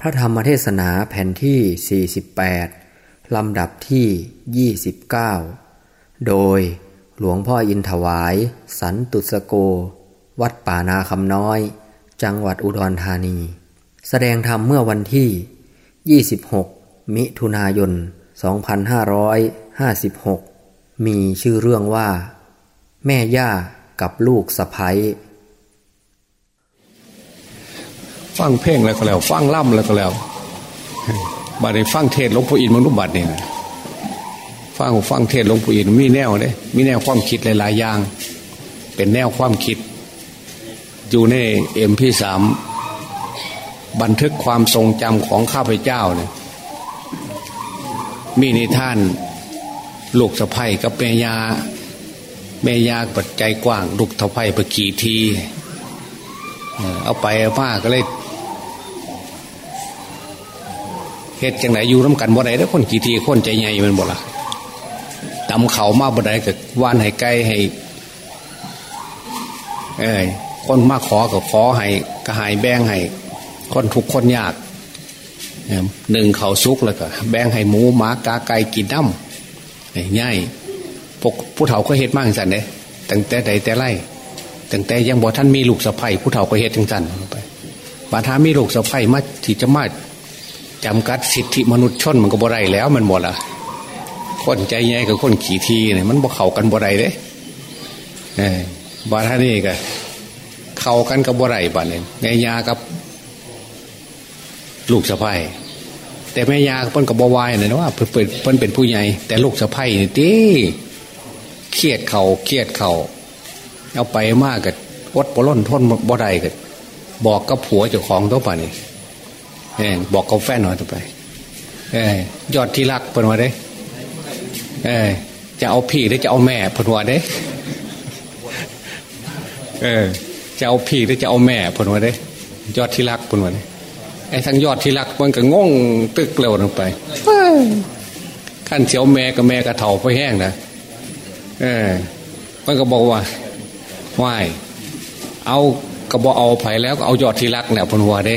พระธรรมเทศนาแผ่นที่ 48 ลำดับที่ 29 โดยหลวงพ่ออินถวาย สันตุสโก วัดป่านาคำน้อย จังหวัดอุดรธานี แสดงธรรมเมื่อวันที่ 26 มิถุนายน 2556 มีชื่อเรื่องว่า แม่ย่ากับลูกสะพ้ย ฟังเพลงแล้วก็แล้ว ฟังล่ำแล้วก็แล้วบัดนี้ฟังเทศหลวงปู่อินมนุบัดนี่ฟังฟังเทศหลวงปู่อินมีแนวเด้มีแนวความคิดหลายๆอย่าง เป็นแนวความคิด อยู่ในเอ็มพีสามบันทึกความทรงจำของข้าพเจ้าเนี่ยมีในท่านลูกสะพ้ยกับแม่ยาแม่ยาปัจจัยกว้าง ลูกสะพ้ยไปกี่ที เอาไปเอามาก็เลย เฮ็ดจังไหนอยู่ร่วมกันบ่ได้แล้วคนกี่ทีคนใจใหญ่มันบ่ละตำเขามาบ่ได้กับว่านให้ไก่ให้เอ้ยคนมาขอกับขอให้กระหายแบ่งให้คนทุกคนยากหนึ่งเขาซุกแล้วก็แบ่งให้หมูหมากาไก่กินน้ำง่ายพวกผู้เฒ่าก็เฮ็ดมากสันเด้ตั้งแต่ใดแต่ไรตั้งแต่ยังบอกท่านมีลูกสะใภ้ผู้เฒ่าก็เฮ็ดจังสันไปบาทามีลูกสะใภ้มาที่จะมา จำกัดสิทธิมนุษยชนมันก็บ่ได้แล้ว มันหมดละคนใจใหญ่กับคนขี่ทีเนี่ยมันบ่เข้ากันบ่ได้เด้เออบาทานี่ก็เข้ากันกับบ่ได้บ้านเนี่ยแม่ยากับ ลูกสะใภ้แต่แม่ยาเพิ่นกับบวายเนี่ยนะว่าเพิ่นเพิ่นเป็นผู้ใหญ่แต่ลูกสะใภ้นี่ตีเครียดเขาเครียดเขาเอาไปมากกับวดปล้นทนบ่ได้กับบอกกับผัวเจ้าของตัวป่านี่ บอกกับแฟนหน่อยตัวไปเออยอดที่รักพนว่าเด้เออจะเอาพี่หรือจะเอาแม่พนว่าเด้เออจะเอาพี่หรือจะเอาแม่พนว่าเด้ยอดที่รักพนว่าเด้ไอ้ทั้งยอดที่รักมันก็งงตึกเร็วลงไปขั้นเสียวแม่กับแม่กับเถ่าไปแห้งนะเออมันก็บอกว่าว่ายเอากระบอกเอาไผ่แล้วก็เอายอดที่รักเนี่ยพนวัวเด้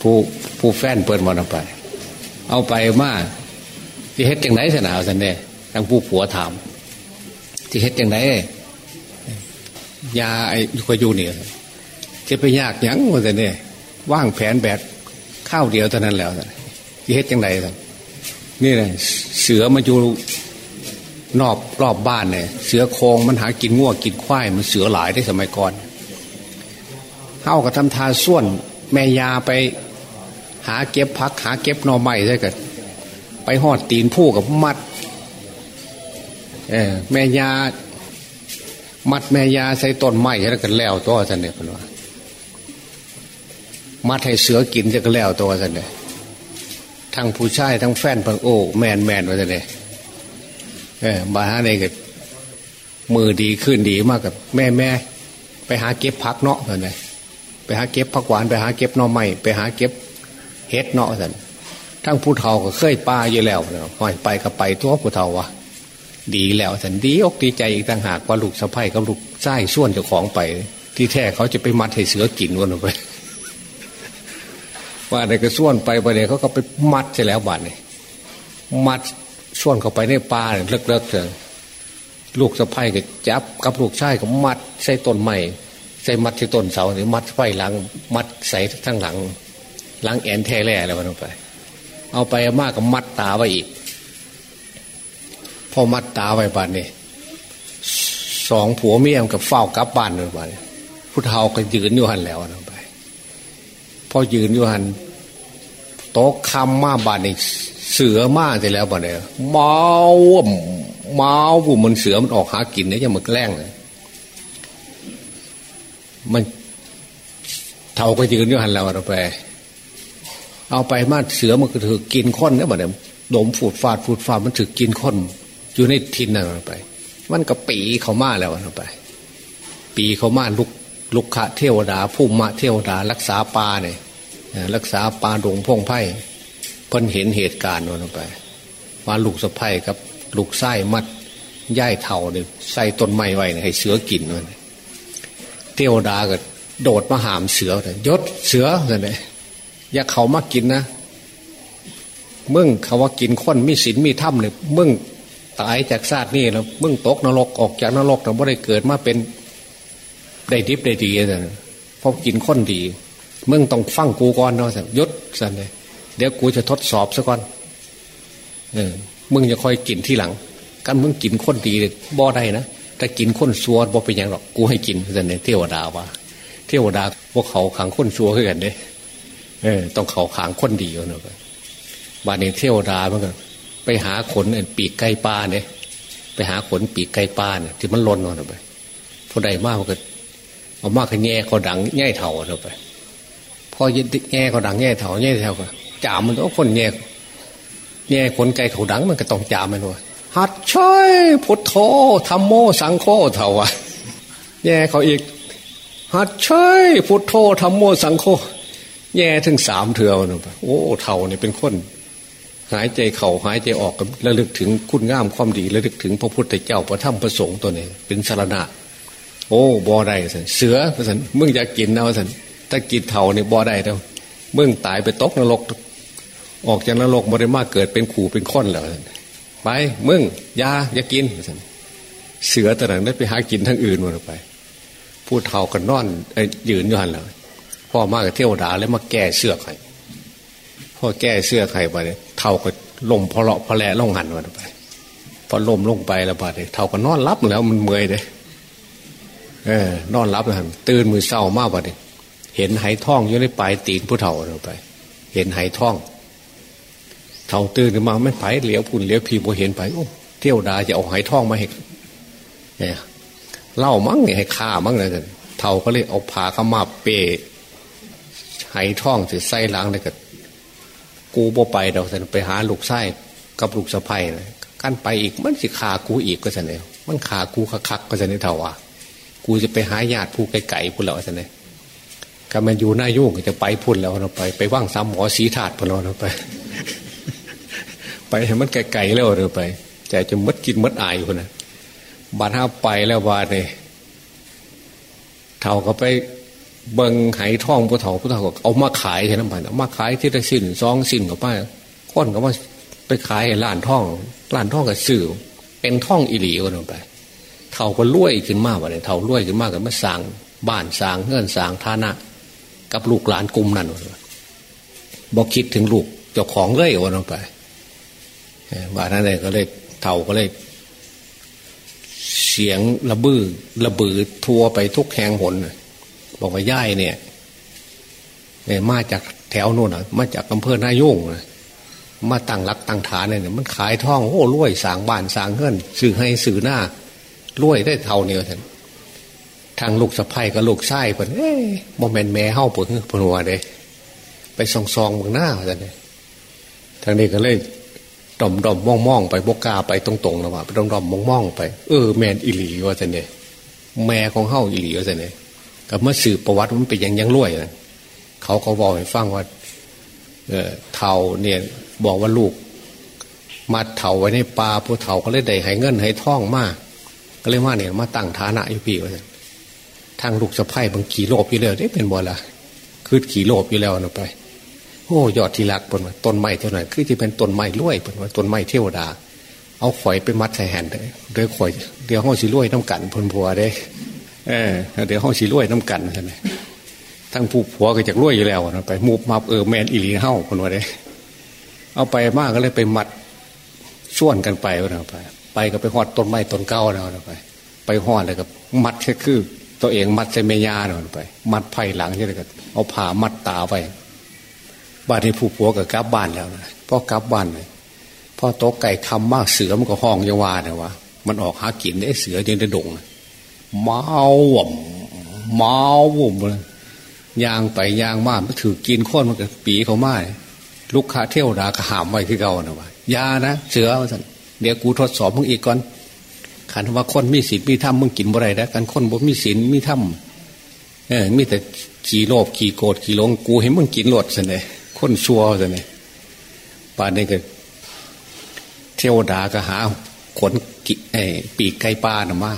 ผู้ผู้แฟนเปิดมันไป เอาไปมาที่เฮ็ดจังไหนสนาวสันเด้ทั้งผู้ผัวถาม ที่เฮ็ดจังไหนยาไอ้ยุกยูเนี่ยจะไปยากยั้งวันสันเด้ว่างแผนแบบข้าวเดียวเท่านั้นแล้วที่เฮ็ดจังไหนสันนี่เลยเสือมาอยู่นอบรอบบ้านเนี่ยเสือโคงมันหากินง่วกินควายมันเสือหลายได้สมัยก่อนเข้ากับทำทาส่วนแม่ยาไป หาเก็บพัก หาเก็บนอไม้ได้กันไปหอดตีนผู้กับมัดเออแม่ยา มัดแม่ยาใส่ต้นไม้แล้วกันแล้วตัวสันเนี่ยเป็นว่ามัดให้เสือกินจะกันแล้วตัวสันเนี่ยทั้งผู้ชายทั้งแฟนพังโอ้แมนแมนว่าสันเนี่ยเออบาฮาเนี่ยก็มือดีขึ้นดีมากกับแม่แม่ไปหาเก็บพักเนาะตอนนี้ไปหาเก็บผักหวานไปหาเก็บนอไม้ไปหาเก็บ เฮ็ดเนาะสันทั้งผู้เฒ่าก็เคยปลาอยู่แล้วปล่อยไปก็ไปทั่วผู้เฒ่าวะดีแล้วสันดีอกดีใจอีกต่างหากว่าลูกสะใภ้กับลูกไส้ส่วนเจ้าของไป ที่แท้เขาจะไปมัดให้เสือกินวันไปว่าในกระส่วนไปไปเนี่ยเขาก็ไปมัดใช่แล้วบาดเนี่ยมัดส่วนเข้าไปในป่าเลิกๆเถอะลูกสะพ้ยก็จับกับลูกชายก็มัดใส่ต้นไม้ใส่มัดที่ต้นเสาหรือมัดไฟหลัง มัดใส่ทั้งหลัง หลังแอนแท้แร่อะไรมันไป เอาไปมากกับมัดตาไว้อีก พอมัดตาไว้บ้านนี่สองผัวเมียมกับเฝ้ากลับบ้านเลยบ้านผู้เฒ่าก็ยืนอยู่หันแล้วนะไป พอยืนอยู่หันโต๊ะคำมาบ้านนี่เสือมากแต่แล้วบ่เนี่ยเมาเมาผู้มันเสือมันออกหากินเนี่ยยังมันแกล้งเลยมันเท่าก็ยืนอยู่หันแล้วเราไป เอาไปมาเสือมันก็ถือกินค้นเนี่ยบ่เนี่ยดมฟูดฟาดฟูดฟาดมันถือกินค้นอยู่ในทินนั่นไป มันก็ปีเขามาแล้วเราไป ปีเขามาลุกลุกขะเทวดาผู้มาเทวดา รักษาปลาเนี่ยรักษาปลาดงพงไพ่เพิ่นเห็นเหตุการณ์นั้นไปว่าลูกสะพ้ยกับลูกไส้มัดย่ายเท่าเนี่ยใส่ต้นไม้ไว้ให้เสือกินมันเทวดาก็โดดมาหามเสือเลยยศเสือเลย อย่าเขามากินนะมึงเขาว่ากินคนมีศีลมีธรรมเนี่ยมึงตายจากชาตินี่แล้วมึงตกนรกออกจากนรกแต่ไม่ได้เกิดมาเป็นได้ดิบได้ดีเลยเพราะกินคนดี มึงต้องฟังกูก่อนเนาะสันยศสันเลยเดี๋ยวกูจะทดสอบซะก่อนเออมึงจะคอยกินที่หลังกันมึงกินคนดีบ่ได้นะถ้ากินคนซัวบ่เป็นอย่างหรอกกูให้กินสันเลยเทวดาว่า เทวดาพวกเขาขังคนซัวขึ้นกันเด้ เออต้องเขาขังคนดีเนาะบานนี้เที่ยวดาเมันก็ไปหาขนปีกไก่ปลาเนี่ย ไปหาขนปีกไก่ปลาเนี่ยที่มันล้นออกไปพอใดมากก็เอามากขแง่เขาดังแง่เท่าเราไปพอยึดแง่เขาดังแง่เท่าแง่เท่าก็จามมันต้องคนแง่แง่ขนไก่เขาดังมันก็ต้องจามันว่าหัดช่วยพุทโธธรรมโมสังโฆเท่าวะแง่เขาอีกหัดช่วยพุทโธธรรมโมสังโฆ แง่ถึงสามเถื่อนไปโอ้เท่าเนี่ยเป็นคนหายใจเข่าหายใจออกกับระลึกถึงคุณงามความดีระลึกถึงพระพุทธเจ้าพระธรรมพระสงฆ์ตัวนี้เป็นสารณะ โอ้บอได้สันเสือสันมึงอยากกินนะสันถ้ากินเท่านี่บอได้แล้วมึงตายไปตกนรก ออกจากนรกบริมาเกิดเป็นขู่เป็นค้นแล้วไปมึงยาอย่ากินสันเสือตอนนั้นได้ไปหากินทั้งอื่นหมดไป พูดเท่ากันนอนยืนอยู่หันแล้ว พ่อมากเที่ยวดาแล้วมาแก้เสื้อไข่พ่อแก้เสื้อไข่ไปเท่ากับลมพอเลาะพอแลล่องหันมาไปพอลมลงไปแล้วบาดเนี่ยเท่ากับนอนรับแล้วมันเมื่อยเลยเออนอนรับแล้วตื่นมือเศร้ามากบาดเนี่ยเห็นไหท่องอยู่ในปลายตีนผู้เฒ่าเราไป เห็นไหท่องเท่าตื่นขึ้นมาไม่ไผ่เหลียวพุ่นเหลียวพีโบเห็นไปโอ้เที่ยวดาจะเอาไหท่องมาให้เนี่ยเล่ามั้งเนี่ยให้ฆ่ามั้งเลยเท่าก็เลยเอาผาขมาเป ไหท่องสิไส้ล้างเลยกับกูบ่ไปเราสันไปหาลูกไส้กับลูกสะพ้ยนะกันไปอีกมันสิขากูอีกก็สันเนี่ยมันขากูคักก็สันเนี่ยเท่าว่ากูจะไปหาญาติผู้ไกลๆพูดแล้วสันเนี่ยก็มันอยู่หน้ายุ่งจะไปพูดแล้วเราไปไปว่างซ้ำหมอสีถาดพูดเราไป ไปให้มันไกลๆแล้วเราไปใจจะมัดกินมัดอายคนนะบาดห้าไปแล้วบาดเนี่ยเท่าก็ไป เบิงไหท่องผู้เฒ่าผู้เฒ่าก็เอามาขายใช่ไหมเอามาขายที่ละสินซองสินกับป้าค้นก็ว่าไปขายร้านท่องร้านท่องกับสื่อเป็นท่องอิหลีกันไปเท่าก็รวยขึ้นมากว่าเลยเท่ารวยขึ้นมากกับมาสร้างบ้านสร้างเงื่อนสร้างฐานะกับลูกหลานกลุ่มนั้นบอกคิดถึงลูกเจ้าของเลยวันลงไปบ้านนั้นเลยก็เลยเท่าก็เลย เสียงระบือระบือทัวไปทุกแห่งหน บอกว่าย่ายเนี่ยเนี่ยมาจากแถวโน่นอะมาจากอำเภอนายุ่งนะมาตั้งรักตั้งฐานเนี่ยมันขายท่องโอ้รวยสางบ้านสางเงินสื่อให้สื่อหน้ารวยได้เท่าเนี้ท่านทางลูกสะพ้ยกับลูกชายเพิ่นเอ๊ะโมเมนแม่เฮ้าปวดปวดหัวเลยไปซองซองบางหน้าท่านเนี่ยทางนี้ก็เลยดอมดอมมองมองไปบกกาไปตรงๆนะว่าดอมดอมมองมองไป เออแมนอิหลีว่าท่านเนี่ยแม่ของเฮ้าอิหลีว่าท่านเนี่ย กับเมื่อสืบประวัติมันเป็นอยังยังรวยนะเขาเขาบอกให้ฟังว่า เออเท่าเนี่ยบอกว่าลูกมาเท่าไว้ในปลาผู้เท่าก็เลยได้ให้เงินให้ท่องมากก็เลยว่าเนี่ยมาตั้งฐานะอยู่พี่ว่าทางลูกสะพ้ายบางขี่โลบอยู่แล้วได้เป็นบ่ละคือขี่โลบอยู่แล้วนะไปโอ้ยอดที่รักปนว่าต้นไม้เท่านั้นคือที่เป็นต้นไม้รวยปนว่าต้นไม้เทวดา เอาข่อยไปมัดใส่แหนเลยเดี๋ยข่อยเดี๋ยวห้องสิรวยน้ำกันพนผัวได้ เออเดี๋ยวห้องสีรวยน้ำกันใช่ไหมทั้งผู้ผัวก็จะรวยอยู่แล้วนะไปมูบมาเออแมนอิลีเฮ้าคนว่าได้เอาไปมากก็เลยไปมัดส่วนกันไปนะไปไปก็ไปหอดต้นไม้ต้นเก้าแล้วนะไป ไปหอดเลยกับมัดแค่คือ ตัวเองมัดใส่เมียาเนะไป มัดไผ่หลังใช่ไหมกับเอาผ่ามัดตาไปบ้านที่ผู้ผัวก็กลับบ้านแล้วนะพอกลับบ้านเลยพอโต๊ะไก่คำมากเสือมันก็ห้องยังวาเนี่ยว่ามันออกหากินได้เสือยังได้ดง เมาว่มเมาว่มเลยยางไปยางมามันถือกินข้นมันก็ปีเขามาลูกค้าเที่ยวดากระหามไว้คือเก่านะว่ายานะเสือว่าสันเดี๋ยวกูทดสอบมึงอีกก่อนขันว่าคนมีศีลมีธรรมมึงกินบ่ไรนะกันคนบ่มีศีลมีธรรมเออมีแต่ขี่โลภขี่โกรธขี่หลงกูเห็นมึงกินหลดสินี่ยคนชัวสินี่ยป่านนี้ก็เที่ยวดากระหาขนปีกไก่ปลาหน่ะมา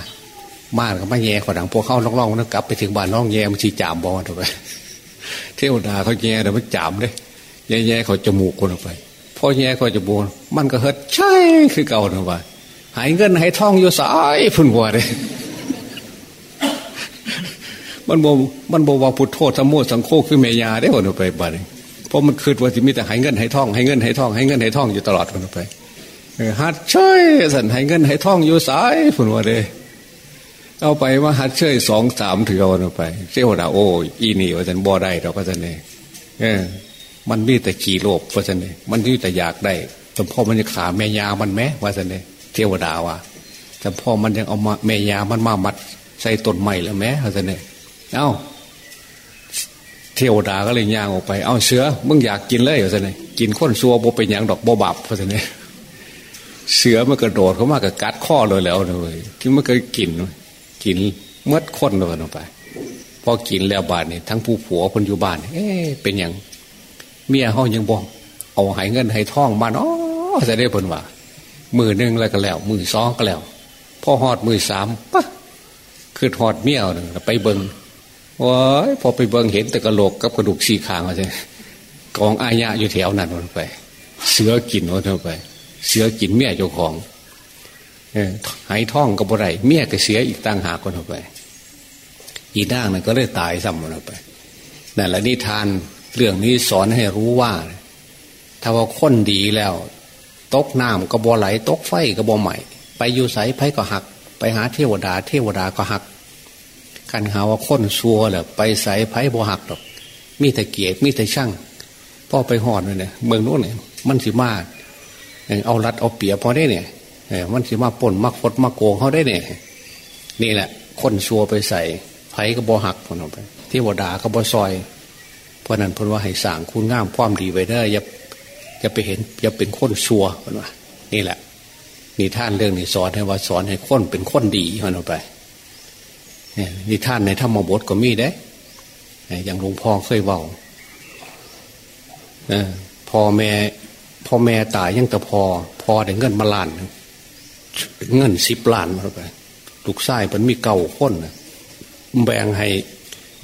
บ้านก็ไม่แย่ขอดังพวกเข้าล่องๆนะกลับไปถึงบ้านน้องแย่มันชีจามบอลถูกไหมเทวดาเขาแย่แต่มันจามเลยแย่แย่เขาจมูกคนออกไปพอแย่เขาจมูกมันก็เฮิดใช่คือเก่าหน่อยหายเงินหายทองอยู่สายพุ่นวัวเลยมันโบมันโบว่าพุทโธสมโมสังโฆคือเมียาได้คนออกไปบ้านเพราะมันคืดว่าจะมีแต่หายเงินหายทองหายเงินหายทองหายเงินหายทองอยู่ตลอดคนออกไปฮัดช่วยสันหายเงินหายทองอยู่สายพุ่นวัวเลย เอาไปว่าฮัดเชยสองสามถือเอาไปเจ้าดาโอ้อีนี่ว่าสันบ่อได้เราก็สันเนี่ยมันมีแต่ขี่โลภว่าสันเนี่ยมันมีแต่อยากได้แต่พ่อมันจะขาแม่ยามันแม้ว่าสันเนี่ยเทวดาว่าแต่พ่อมันยังเอามาแม่ยามันมามัด ใส่ต้นไม้แล้วแม้ว่าสันเนี่ยเอ้าเทวดาก็เลยย่างออกไป เอาเสือมึงอยากกินเลยว่าสันเนี่ยกินข้นซัวโบเป็นอย่างดอกโบบาบว่าสันเนี่ยเสือมันกระโดดเขามากับกัดข้อเลยแล้วเลยที่มันเคยกิน กินเมื่อค้นเลยลงไปพอกินแล้วบาทนี่ทั้งผู้ผัวคนอยู่บ้าน เอ๊เป็นอย่างเมียเขายังบอกเอาหายเงินหายทองมาเนาะจะได้ผลว่ามือหนึ่งแล้วก็แล้ว มือสองก็แล้วพอหอดมือสามปะคือหอดเมียหนึ่งไปเบิงว้ายพอไปเบิงเห็นแต่กระโหลกกับกระดูกสี่ขางมาใช่กองอายะอยู่แถวนั้นลงไป เสือกินลงไป เสือกินเมียเจ้าของ หายท่องกับอะไรเมียก็เสียอีกตั้งหากคนออกไป อีด่างนั่นก็เลยตายซ้ำมันออกไปนั่นแหละนิทานเรื่องนี้สอนให้รู้ว่า ถ้าว่าคนดีแล้ว ตกน้ำก็บ่ไหล ตกไฟก็บ่ใหม่ ไปอยู่ใสไผก็หัก ไปหาเทวดา เทวดาก็หักกันหาว่าคนซัวแหละไปใสไผบ่หักหรอก มีแต่เกียรมีแต่ช่างพ่อไปหอดเนี่ยเมืองโน้นเนี่ยมันสิมากเอารัดเอาเปียพอได้เนี่ย มันสิมาป่นมาคดมาโกงเขาได้เนี่ยนี่แหละ คนชัวไปใส่ไผ่ก็บอหักคนออกไปเทวดาก็บอซอย เพราะนั้นพนว่าให้สั่งคุณงามความดีไว้ได้อย่าอย่าไปเห็นอย่าเป็นคนชัวคนว่า นี่แหละนี่ท่านเรื่องนี้สอนให้ว่าสอนให้คนเป็นคนดีคนออกไปนี่ท่านในธรรมบทก็มีได้อย่างหลวงพ่อเคยเว่าพ่อแม่พ่อแม่ตายยังแต่พอพอได้เงินมาล้าน เงินสิบล้านมาไปลูกไส้มันมีเก่าคนแบ่งให้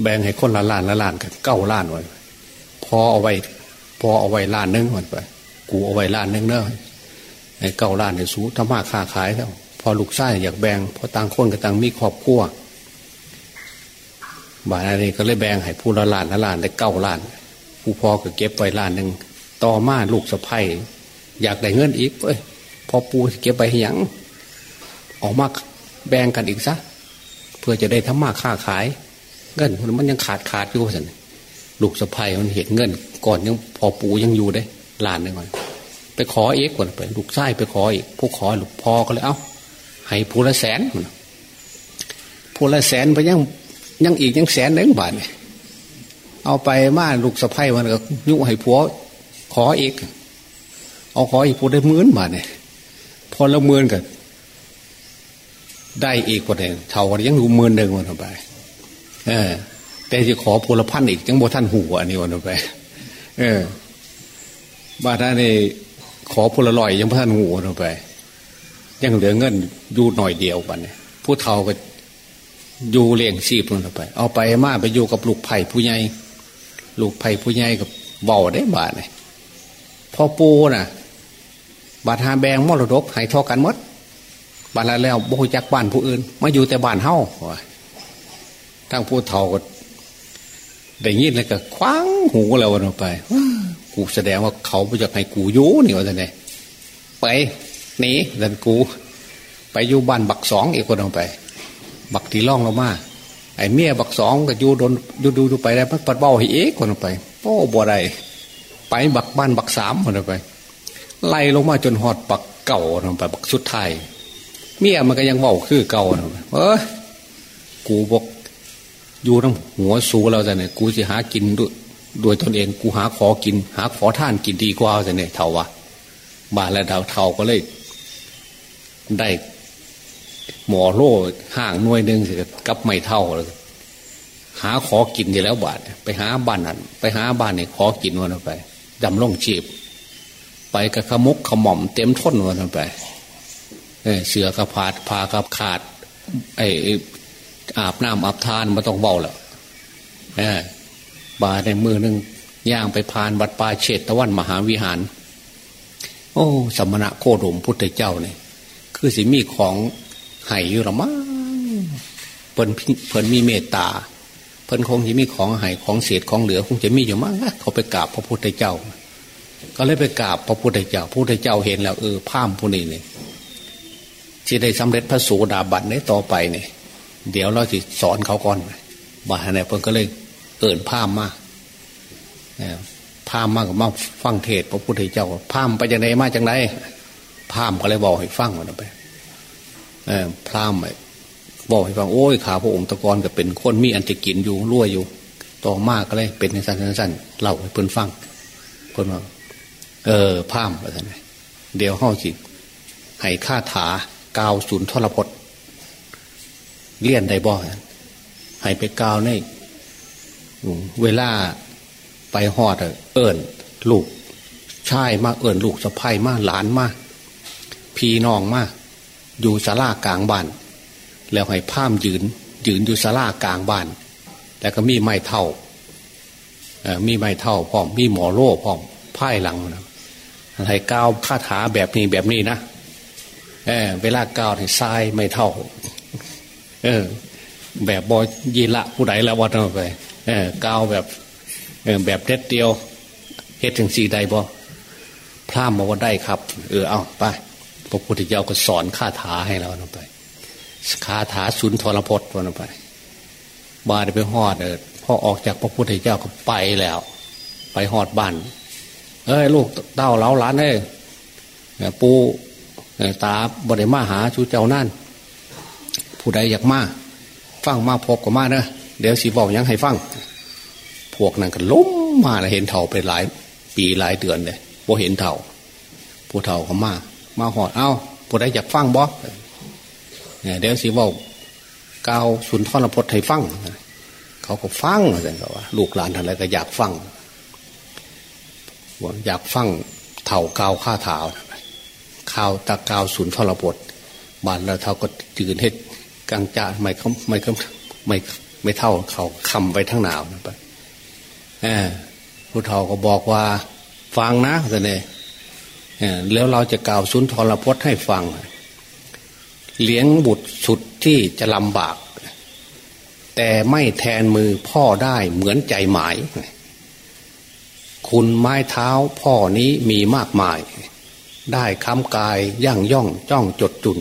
แบ่งให้คนละล้านละล้านกันเก้าล้านไว้พอเอาไว้ พอเอาไว้ล้านนึงมันไป กูเอาไว้ล้านนึงเนอะไอ้เก้าล้านเนี่ยสู้ทำมาค้าขายแล้วพอลูกไส้อยากแบ่งพอต่างคนกับต่างมีครอบครัวบาทนี้ก็เลยแบ่งให้ผู้ละล้านละล้านได้เก้าล้าน ผู้พอก็เก็บไว้ล้านหนึ่งต่อมาลูกสะพ้ยอยากได้เงินอีกเอ้ย พอปูเก็บไปยังออกมาแบ่งกันอีกซะเพื่อจะได้ทำมาค้าขาย เงินมันยังขาดขาดอยู่สินลูกสะพ้ยมันเห็นเงิน ก่อนยังพอปูยังอยู่ได้ลานหนึ่งก่อนไปขอเอกก่อนไปลูกไส้ไปขออีกผู้ขอลูกพอก็เลยเอ้า ให้ผู้ละแสนผู้ละแสนไปยังยังอีกยังแสนหนึ่งบาทเนี่ยเอาไปมาลูกสะพ้ยมันก็ยุให้ผัวขออีกเอาขออีกพูดได้หมื่นบาทเนี่ย พอละหมื่นกันได้อีกกว่าเดิมเท่ากันยังอยู่หมื่นหนึ่งวันไปเออ แต่จะขอพลพันอีกยังโบท่านหัวอันนี้วันไป เออบาท่านนี่ขอพลลอยยังพท่านหัววันไป ยังเหลือเงินอยู่หน่อยเดียวกันเนี่ยผู้เท่าก็อยู่เลี้ยงชีพลงไป เอาไปมาไปอยู่กับลูกไผ่ผู้ใหญ่ลูกไผ่ผู้ใหญ่กับเบาได้บาทเนี่ยพอปูน่ะ บาทหาแบงมรดกให้ทอกันมดบาทแล้วบ่ฮจักบ้านผู้อื่น มาอยู่แต่บ้านเฮาทั้งผู้เฒ่าก็ได้ยินแล้วก็คว้างหูแล้ววันไปกูแสดงว่าเขาไม่จะให้กูอยู่นี่ว่าจะไงไปหนีดันกู ไปอยู่บ้านบักสองอีกคนลงไป บักตีล่องเรามาไอ้เมียบักสองก็อยู่โดนดูดูดูไปได้ปัดเบ้าให้เอ๊กคนลงไปโอ้บัวใดไปบักบ้านบักสามคนไป ไล่ลงมาจนหอดบักเก่าลงไปบักสุดไทยเมียมันก็ยังเว่าคือเก่าเออกูบอกอยู่ทั้งหัวสูเราแต่เนี่ยกูจะหากินด้วยด้วยตนเองกูหาขอกิน หาขอท่านกินดีกว่าแต่เนี่ยเท่าวะบาแล้วดาวเท่าก็เลย ได้หมอโล่ห่างหน่วยหนึ่งสิกับไม่เท่าเลยหาขอกินอยู่แล้วบาทไปหาบ้านนั้นไปหาบ้านนี่ขอกินวันไปดำล่องชีพ ไปกับขมุกขม่อมเต็มท้นวันไปเสือกระพาดพากระขาด ไออาบน้ำอาบทานมาต้องเบาแล้วบาในมือหนึ่งย่างไปพานวัดป่าเชตตะวันมหาวิหาร โอ้ สมณะโคดมพุทธเจ้าเนี่ยคือสิมีของไห้อยู่หรือมั้งเพิ่นเพิ่นมีเมตตา เพิ่นคงจะมีของไห้ของเศษของเหลือ คงจะมีอยู่มั้งเขาไปกราบพระพุทธเจ้า ก็เลยไปกราบพระพุทธเจ้าพระพุทธเจ้าเห็นแล้วเออพามผู้นี้เนี่ยที่ได้สำเร็จพระสูดาบันในต่อไปเนี่ยเดี๋ยวเราจะสอนเขาก่อนบาเนี่ยเพิ่นก็เลยเอิญพามมาพามมากับมาฟังเทศพระพุทธเจ้าพามไปจากไหนมาจากไหนพามก็เลยบอกให้ฟังมันไปเออพามไปบอกให้ฟังโอ้ยขาพระองค์ตะกอนก็เป็นคนมีอันจะกินอยู่รั่วอยู่ ต่อมากก็เลยเป็นสั้นสั้นเล่าให้เพื่อนฟังเพื่อนว่า เออพามไปท่านเดี๋ยวห้าสิให้ค่าถากาวศูนย์ทรพจน์เลี่ยนได้บ่ให้ไปกาวในเวลาไปหอดเอิญลูกชายมาเอิญลูกสะพ้ายมาหลานมาพี่น้องมาอยู่ศาลากลางบ้าน แล้วให้พามยืน ยืนอยู่ศาลากลางบ้าน แล้วก็มีไม้เท่ามีไม้เท่าพร้อมมีหมอโล่พร้อมพ่ายหลังนะ ให้ก้าวคาถาแบบนี้แบบนี้นะเออเวลาก้าวให้ทรายไม่เท่า เออ แบบบอยยีละผู้ใดละวัดไปเออก้าวแบบแบบเด็ดเดียวเฮ็ดถึงสี่ใดบ่พร่ำมาว่าได้ครับ เออเอาไปพระพุทธเจ้าก็สอนคาถาให้เราลงไปคาถาสุนทรพจน์ลงไปบาดไปหอดเออพอออกจากพระพุทธเจ้าก็ไปแล้ว ไปหอดบ้าน เอ้ยลูกเต้าเล้าหลานเอ้ยปูตาบริมาหาชูเจ้านั่นผู้ใดอยากมาฟังมาพบกับมาเนอะเดี๋ยวสีบอกยังให้ฟัง พวกนั้นก็ล้มมาเห็นเถ่าไปหลาย ปีหลายเดือนเลยพอเห็นเถ่าผู้เถ่าเขามา มาหอดเอ้าผู้ใดอยากฟังบอเนี่ยเดี๋ยวสิว่าก้าวสุนทรพจน์ให้ฟัง เขาก็ฟังเลยเขาว่า ลูกหลานทำอะไรก็อยากฟัง อยากฟังเถ่ากาวข้าเท้าข้าวตะกาวสุนทรพจน์บานแล้วเท่าก็จืนเฮ็ดกลางจ่าไม่เขาไม่เขาไม่ไม่เท่าเขาคำไปทั้งหนาวนะไปผู้เฒ่าก็บอกว่า ฟังนะท่านเองแล้วเราจะกล่าวสุนทรพจน์ให้ฟัง เลี้ยงบุตรสุดที่จะลำบาก แต่ไม่แทนมือพ่อได้เหมือนใจหมาย คุณไม้เท้าพ่อนี้มีมากมาย ได้คำกายย่างย่องจ้องจดจุน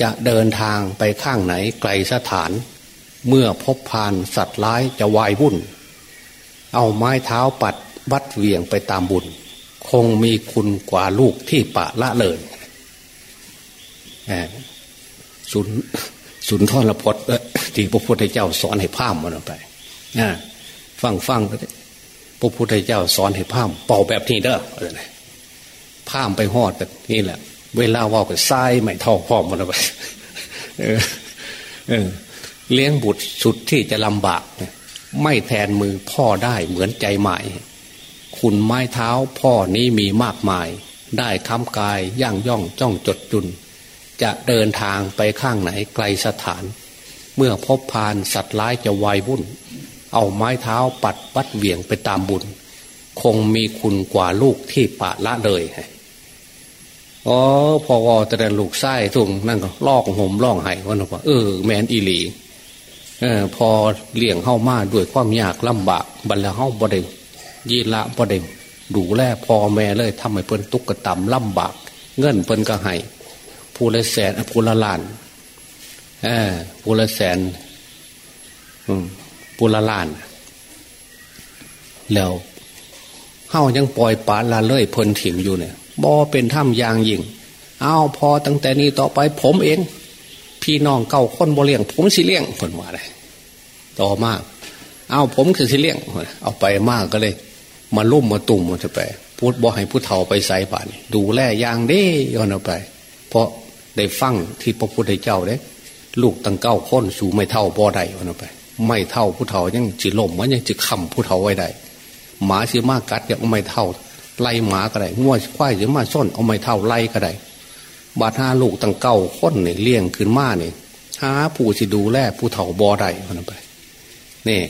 จะเดินทางไปข้างไหนไกลสถาน เมื่อพบพานสัตว์ร้ายจะวายวุ่น เอาไม้เท้าปัดวัดเวียงไปตามบุญ คงมีคุณกว่าลูกที่ปะละเลยสุนสุนทรพจน์ที่พระพุทธเจ้าสอนให้พามมันไปฟังฟังก็ได้ พระพุทธเจ้าสอนให้พามเป่าแบบนี้เด้อพามไปหอดแบบนี่แหละ เวลาว่าไปทรายไม่ท่อพร้อมมันไปเลี้ยงบุตรสุดที่จะลำบากไม่แทนมือพ่อได้เหมือนใจหมายคุณไม้เท้าพ่อนี้มีมากมาย ได้ค้ำกายย่างย่องจ้องจดจุน จะเดินทางไปข้างไหนไกลสถาน เมื่อพบพานสัตว์ร้ายจะวายวุ่น เอาไม้เท้าปัดปัดเหวี่ยงไปตามบุญ คงมีคุณกว่าลูกที่ปะละเลยอ๋อพอวอแต่ลูกไส้ทุ่งนั่นก็ลอกห่มล่องไห้วันนั้นว่าเออแมนอีหลีอพอเลี้ยงเข้ามาด้วยความยากลำบากบรรลาเข้าบ่ได้ยีละบ่ได้ดูแลพ่อแม่เลยทำให้เพิ่นตุกกระตำลำบาก เงินเพิ่นก็ให้ผู้ละแสนผู้ละล้านเออผู้ละแสน ผู้ละล้าน แล้วเข้ายังปล่อยปาละเลยเพิ่นถิ่มอยู่เนี่ยบ่เป็นถ้ำยางยิงเอาพอตั้งแต่นี้ต่อไปผมเอง พี่น้องเก่าคนบ่เลี้ยง ผมสิเลี้ยงผลว่าอะไรต่อมากเอาผมคือสิเลี้ยง เอาไปมากก็เลย มาลุ่มมาตุ่มมันจะไปพูดบ่ให้ผู้เฒ่าไปใส่บาตรดูแลยางเด้ย้อนเอาไป เพราะได้ฟังที่พระพุทธเจ้าเด้ลูกตั้งเก้าคนสู่ไม่เท่าบ่ได้ย้อนเอาไป ไม่เท่าผู้เฒ่ายังจิล่มมันยังจิคำผู้เฒ่าไว้ได้หมาสิมากัดยังไม่เท่า ไล่หมาก็ได้ง้วควายสิมาส้นเอาไม่เท่าไล่ก็ได้บาดหาลูกตั้งเก้าคนเนี่ยเลี้ยงขึ้นมาเนี่ยหาผู้สิดูแลผู้เฒ่าบอได้คนไปนี่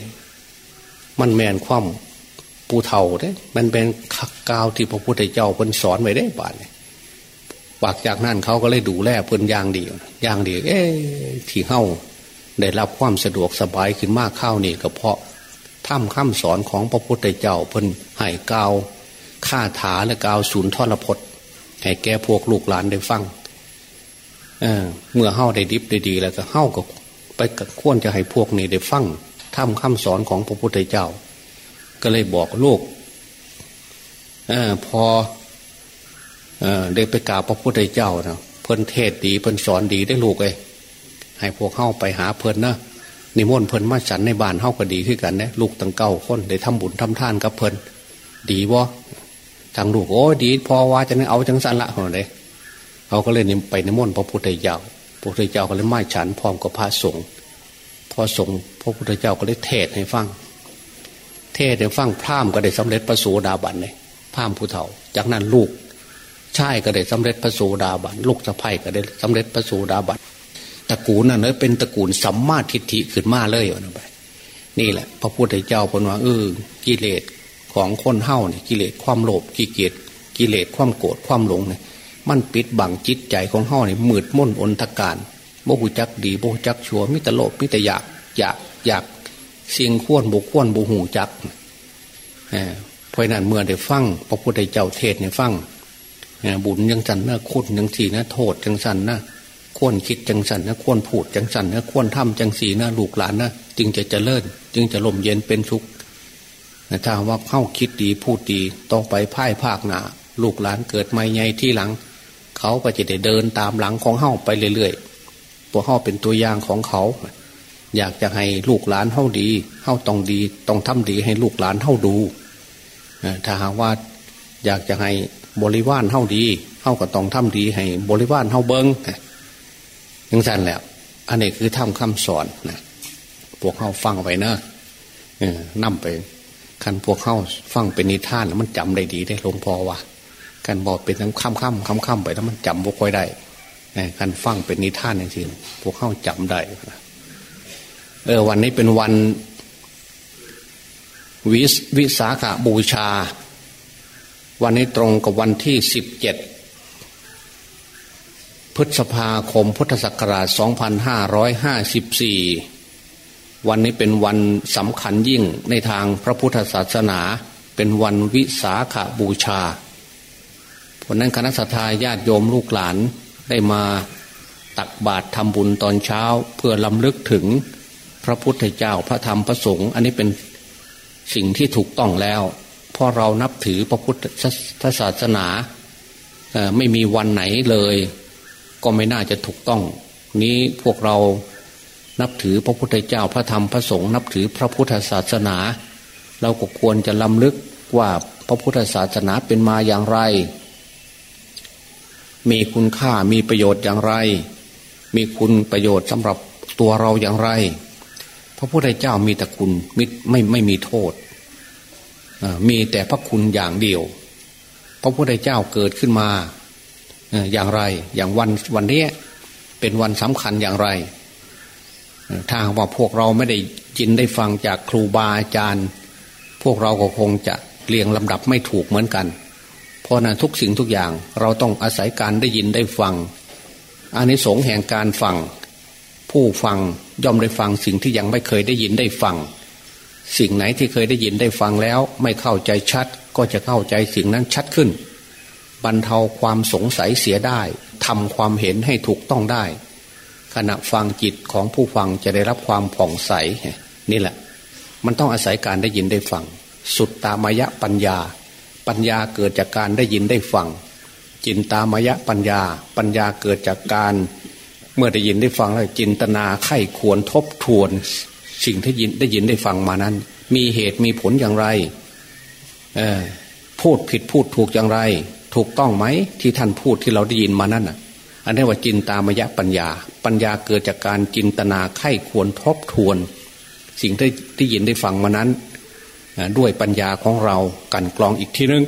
มันแมนคว่ำปูเท่าเด้มันเป็นขักกาวที่พระพุทธเจ้าเพิ่นสอนไว้ได้บาดเนี่ยปากจากนั้นเขาก็เลยดูแลเพิ่นอย่างดีอย่างดีเอ๊ที่เฮ้า ได้รับความสะดวกสบายขึ้นมากเข้านี่ก็เพราะถ้ำคำสอนของพระพุทธเจ้าเพิ่นให้กาวข่าถาและกาวศูนย์ทรพจน์ให้แก่พวกลูกหลานได้ฟังเเมื่อเฮ้าได้ดิบได้ดี แล้วก็เฮ้าก็ไปควรจะให้พวกนี้ได้ฟังทำคำสอนของพระพุทธเจ้า ก็เลยบอกลูกอพออได้ไปกราบพระพุทธเจ้านะเพิ่นเทศดีเพิ่นสอนดีได้ลูกเลย ให้พวกเข้าไปหาเพิ่นนะนิมนต์เพลินมาฉันในบ้านเข้าก็ดีขึ้นกันนะลูกตั้งเก้าคนได้ทำบุญทำทานกับเพลินดีวะทางลูกโอ้ดีพอว่าจะนเอาจังสันละคนเลยเขาก็เลยนิมไปนิมนต์พระพุทธเจ้าพระพุทธเจ้าก็เลยไม่ฉันพร้อมกับพระสงฆ์พอสงฆ์พระพุทธเจ้าก็เลยเทศให้ฟังเทศให้ฟังพร่ามก็ได้สำเร็จพระโสดาบันเลยพร่ามผู้เฒ่า จากนั้นลูกชายก็ได้สำเร็จพระโสดาบันลูกสะใภ้ก็ได้สำเร็จพระโสดาบัน ตระกูลนั่นเลยเป็นตระกูลสัมมาทิฏฐิขึ้นมาเลยนไปนี่แหละ พระพุทธเจ้าพนว่าเออกิเลสของคนเฮ้าเนี่ยกิเลสความโลภกิเลสกิเลสความโกรธความหลงเนี่ยมันปิดบังจิตใจของเฮ้าเนี่ยมืดม่นอนทการโมหุจักดีโมหุจักชัวมิตรโลภมิตรอยากอยากอยากเสิ่งควรบุควรบุหูจักเพราะนั้นเมื่อได้ฟังพระพุทธเจ้าเทศเนี่ยฟังบุญยังสันนะคุณยังสีนะโทษยังสันนะ ควรคิดจังสันนะควรพูดจังสันนะควรทำจังสีนะลูกหลานนะจึงจะเจริญ จึงจะลมเย็นเป็นสุขถ้าว่าเข้าคิดดีพูดดีต้องไปพ่ายภาคหนาลูกหลานเกิดไม่ไงที่หลัง เขาก็จะได้เดินตามหลังของเข้าไปเรื่อยๆพวเข้าเป็นตัวอย่างของเขา อยากจะให้ลูกหลานเข้าดีเข้าต้องดีต้องทำดีให้ลูกหลานเข้าดูถ้าหากว่าอยากจะให้บริวารเข้าดีเข้าก็ต้องทำดีให้บริวารเข้าเบิง ยังสั้นแล้ว อันนี้คือทำคำสอนนะพวกเข้าฟังไปเนะเออนั่มไปคันพวกเข้าฟังเป็นนิทานแล้วมันจำได้ดีได้หลวงพ่อว่าการบอกเป็นทั้งค่ำค่ำค่ำค่ำไปแล้วมันจำพวกค่อยได้การฟังเป็นนิทานอย่างที่พวกเข้าจำได้เออวันนี้เป็นวันวิวสาขาบูชา วันนี้ตรงกับวันที่สิบเจ็ด พฤษภาคมพุทธศักราช 2554 วันนี้เป็นวันสำคัญยิ่งในทางพระพุทธศาสนา เป็นวันวิสาขาบูชาเพราะนั้นคณะสัตยาญาติโยมลูกหลานได้มาตักบาตรทำบุญตอนเช้า เพื่อลำลึกถึงพระพุทธเจ้าพระธรรมพระสงฆ์อันนี้เป็นสิ่งที่ถูกต้องแล้ว เพราะเรานับถือพระพุทธศาสนาไม่มีวันไหนเลย ก็ไม่น่าจะถูกต้อง นี้พวกเรานับถือพระพุทธเจ้าพระธรรมพระสงฆ์นับถือพระพุทธศาสนา เราก็ควรจะล้ำลึกว่าพระพุทธศาสนาเป็นมาอย่างไร มีคุณค่ามีประโยชน์อย่างไร มีคุณประโยชน์สำหรับตัวเราอย่างไร พระพุทธเจ้ามีแต่คุณไม่ไม่ไม่มีโทษ มีแต่พระคุณอย่างเดียว พระพุทธเจ้าเกิดขึ้นมา อย่างไร อย่างวันวันนี้เป็นวันสำคัญอย่างไร ถ้าว่าพวกเราไม่ได้ยินได้ฟังจากครูบาอาจารย์ พวกเราก็คงจะเรียงลำดับไม่ถูกเหมือนกัน เพราะนั้นทุกสิ่งทุกอย่างเราต้องอาศัยการได้ยินได้ฟังอันนี้สงแห่งการฟัง ผู้ฟังย่อมได้ฟังสิ่งที่ยังไม่เคยได้ยินได้ฟัง สิ่งไหนที่เคยได้ยินได้ฟังแล้ว ไม่เข้าใจชัดก็จะเข้าใจสิ่งนั้นชัดขึ้น บรรเทาความสงสัยเสียได้ทำความเห็นให้ถูกต้องได้ ขณะฟังจิตของผู้ฟังจะได้รับความผ่องใสนี่แหละ มันต้องอาศัยการได้ยินได้ฟัง สุดตามยะปัญญา ปัญญาเกิดจากการได้ยินได้ฟัง จินตามยะปัญญา ปัญญาเกิดจากการ เมื่อได้ยินได้ฟังแล้วจินตนาไข้ควรทบทวน สิ่งที่ยินได้ยินได้ฟังมานั้น มีเหตุมีผลอย่างไรพูดผิดพูดถูกอย่างไร ถูกต้องไหมที่ท่านพูดที่เราได้ยินมานั่นอะ อันนี้ว่าจินตามยะปัญญา ปัญญาเกิดจากการจินตนาไข้ควรทบทวน สิ่งที่ที่ยินได้ฟังมานั้นด้วยปัญญาของเรากันกรองอีกทีนึง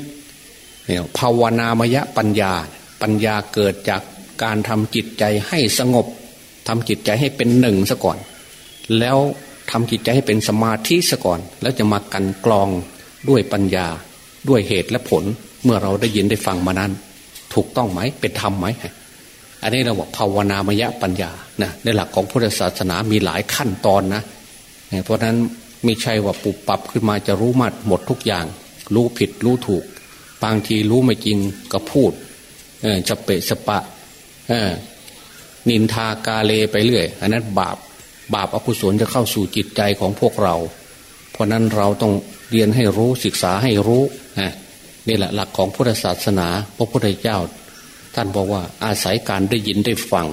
เนี่ยภาวนามยะปัญญา ปัญญาเกิดจากการทำจิตใจให้สงบทำจิตใจให้เป็นหนึ่งซะก่อน แล้วทำจิตใจให้เป็นสมาธิซะก่อน แล้วจะมากันกรองด้วยปัญญาด้วยเหตุและผล เมื่อเราได้ยินได้ฟังมานั้น ถูกต้องไหมเป็นธรรมไหมอันนี้เราบอกภาวนามยปัญญานะในหลักของพุทธศาสนามีหลายขั้นตอนนะเพราะนั้นไม่ใช่ว่าปุบปับขึ้นมาจะรู้มัดหมดทุกอย่าง รู้ผิดรู้ถูก บางทีรู้ไม่จริงก็พูดจะเปะสปะนินทากาเลไปเรื่อย อันนั้นบาปบาปอกุศลจะเข้าสู่จิตใจของพวกเรา เพราะนั้นเราต้องเรียนให้รู้ศึกษาให้รู้ นี่แหละหลักของพุทธศาสนา พระพุทธเจ้า ท่านบอกว่าอาศัยการได้ยินได้ฟัง